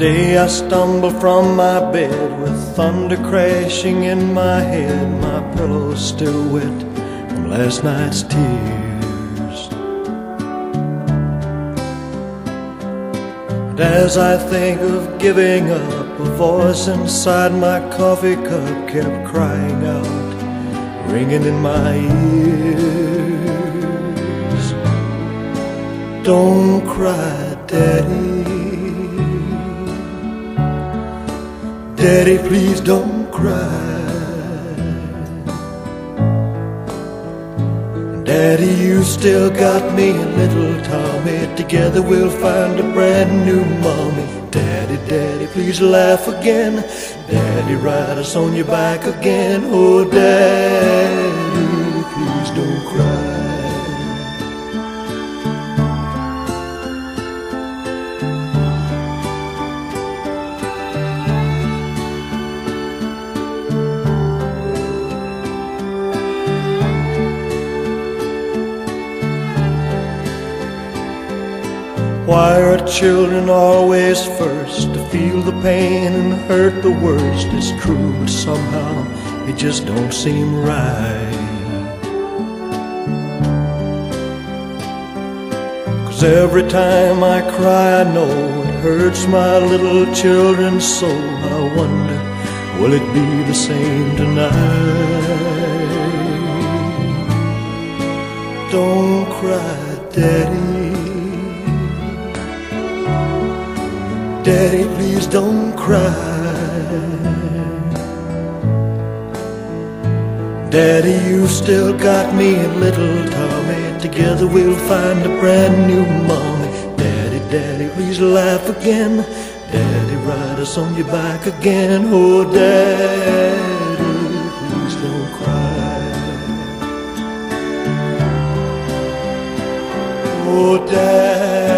Today I stumble from my bed with thunder crashing in my head. My pillow's still wet from last night's tears. And as I think of giving up, a voice inside my coffee cup kept crying out, ringing in my ears. Don't cry, Daddy. Daddy, please don't cry. Daddy, you still got me and little Tommy. Together we'll find a brand new mommy. Daddy, Daddy, please laugh again. Daddy, ride us on your back again. Oh, Daddy, please don't cry. Why are children always first to feel the pain and hurt the worst? It's true, but somehow it just don't seem right. Cause every time I cry, I know it hurts my little children's soul. I wonder, will it be the same tonight? Don't cry, Daddy. Daddy, please don't cry. Daddy, you still got me and little Tommy. Together we'll find a brand new mommy. Daddy, Daddy, please laugh again. Daddy, ride us on your back again. Oh, Daddy, please don't cry. Oh, Daddy.